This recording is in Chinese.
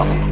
当。